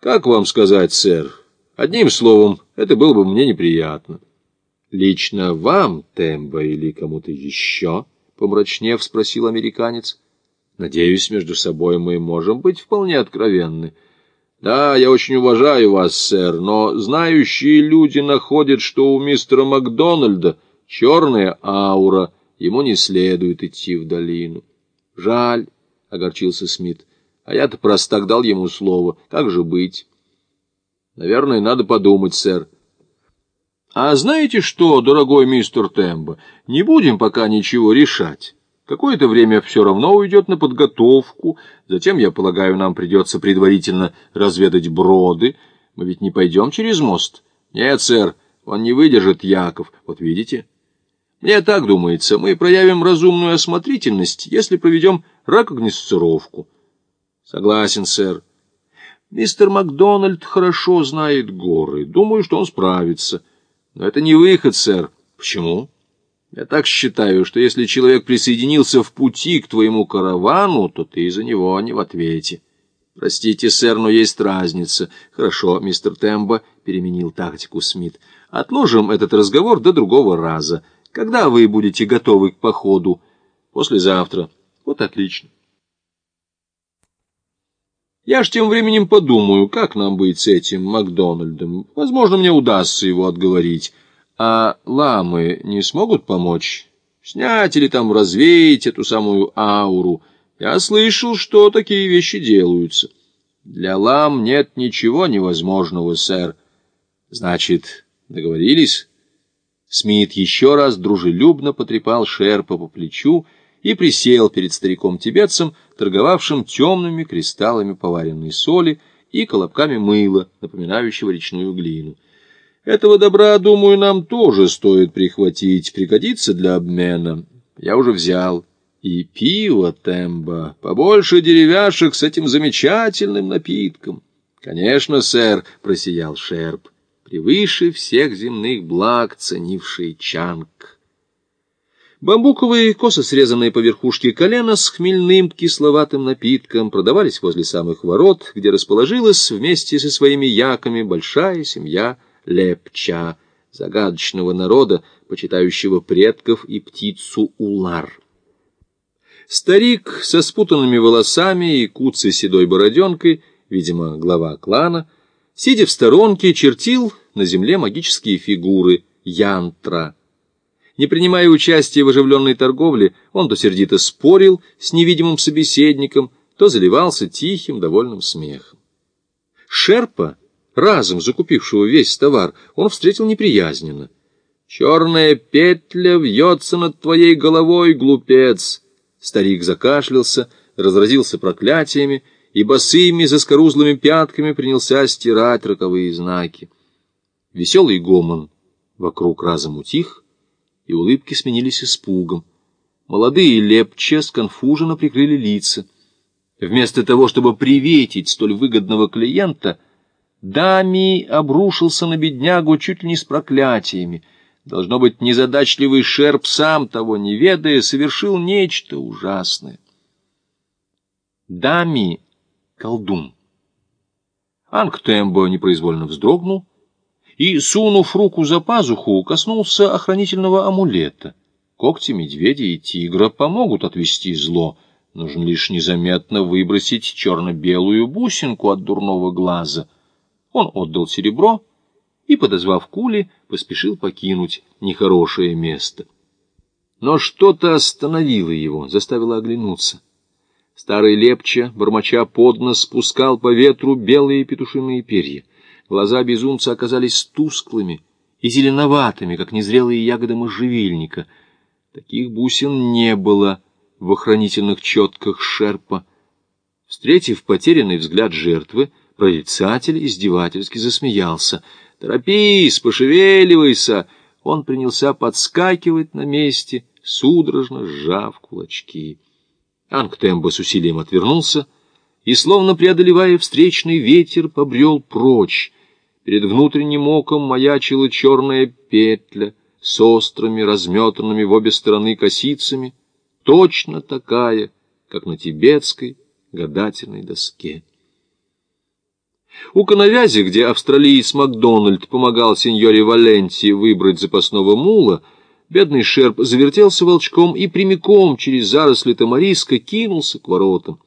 Как вам сказать, сэр? Одним словом, это было бы мне неприятно. Лично вам, Тембо, или кому-то еще? Помрачнев, спросил американец. Надеюсь, между собой мы можем быть вполне откровенны. Да, я очень уважаю вас, сэр, но знающие люди находят, что у мистера Макдональда черная аура, ему не следует идти в долину. Жаль, — огорчился Смит, — а я-то простак дал ему слово. Как же быть? Наверное, надо подумать, сэр. А знаете что, дорогой мистер Тембо, не будем пока ничего решать. Какое-то время все равно уйдет на подготовку, затем, я полагаю, нам придется предварительно разведать броды. Мы ведь не пойдем через мост. Нет, сэр, он не выдержит, Яков, вот видите. Мне так думается, мы проявим разумную осмотрительность, если проведем ракогносцировку. Согласен, сэр. Мистер Макдональд хорошо знает горы. Думаю, что он справится. Но это не выход, сэр. Почему? Я так считаю, что если человек присоединился в пути к твоему каравану, то ты за него не в ответе. Простите, сэр, но есть разница. Хорошо, мистер Тембо, переменил тактику Смит. Отложим этот разговор до другого раза. Когда вы будете готовы к походу? Послезавтра. Вот отлично. Я ж тем временем подумаю, как нам быть с этим Макдональдом. Возможно, мне удастся его отговорить. А ламы не смогут помочь? Снять или там развеять эту самую ауру? Я слышал, что такие вещи делаются. Для лам нет ничего невозможного, сэр. Значит, договорились? Смит еще раз дружелюбно потрепал Шерпа по плечу и присел перед стариком-тибетцем, торговавшим темными кристаллами поваренной соли и колобками мыла, напоминающего речную глину. Этого добра, думаю, нам тоже стоит прихватить, пригодится для обмена. Я уже взял. И пиво тембо, побольше деревяшек с этим замечательным напитком. Конечно, сэр, просиял Шерп, превыше всех земных благ ценивший Чанг. Бамбуковые, косо срезанные по верхушке колена с хмельным кисловатым напитком продавались возле самых ворот, где расположилась вместе со своими яками большая семья лепча, загадочного народа, почитающего предков и птицу улар. Старик со спутанными волосами и куцей седой бороденкой, видимо, глава клана, сидя в сторонке, чертил на земле магические фигуры янтра. Не принимая участия в оживленной торговле, он то сердито спорил с невидимым собеседником, то заливался тихим, довольным смехом. Шерпа разом закупившего весь товар, он встретил неприязненно. «Черная петля вьется над твоей головой, глупец!» Старик закашлялся, разразился проклятиями и босыми заскорузлыми пятками принялся стирать роковые знаки. Веселый гомон вокруг разом утих, и улыбки сменились испугом. Молодые лепче сконфуженно прикрыли лица. Вместо того, чтобы приветить столь выгодного клиента — Дами обрушился на беднягу чуть ли не с проклятиями. Должно быть, незадачливый шерп, сам того не ведая, совершил нечто ужасное. Дами — колдун. Ангтембо непроизвольно вздрогнул и, сунув руку за пазуху, коснулся охранительного амулета. Когти медведя и тигра помогут отвести зло. Нужно лишь незаметно выбросить черно-белую бусинку от дурного глаза — он отдал серебро и, подозвав кули, поспешил покинуть нехорошее место. Но что-то остановило его, заставило оглянуться. Старый лепча, бормоча под нос, спускал по ветру белые петушиные перья. Глаза безумца оказались тусклыми и зеленоватыми, как незрелые ягоды можжевельника. Таких бусин не было в охранительных четках шерпа. Встретив потерянный взгляд жертвы, Прорицатель издевательски засмеялся. «Торопись, пошевеливайся!» Он принялся подскакивать на месте, судорожно сжав кулачки. Ангтембо с усилием отвернулся и, словно преодолевая встречный ветер, побрел прочь. Перед внутренним оком маячила черная петля с острыми, разметанными в обе стороны косицами, точно такая, как на тибетской гадательной доске. У коновязи, где австралиец Макдональд помогал сеньоре Валенти выбрать запасного мула, бедный шерп завертелся волчком и прямиком через заросли тамариска кинулся к воротам.